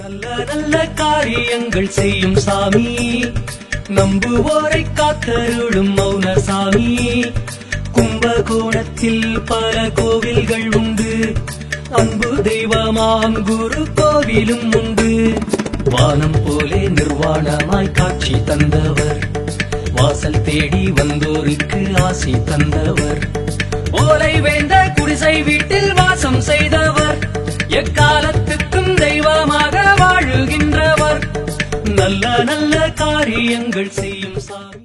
நல்ல நல்ல காரியங்கள் செய்யும் சாமி. நம்புவோரை காத்தருளும் மௌன சாமி. கும்பகோணத்தில் பல கோவில்கள் உண்டு. அன்பு தெய்வமாம் குரு கோவிலும் உண்டு. வானம் போலே நிர்வாணமாய் காட்சி தந்தவர். வாசல் தேடி வந்தோருக்கு ஆசி தந்தவர். ஓலை வேந்த குடிசை வீட்டில் வாசம் செய்த நல்ல நல்ல காரியங்கள் செய்யும் சாமி.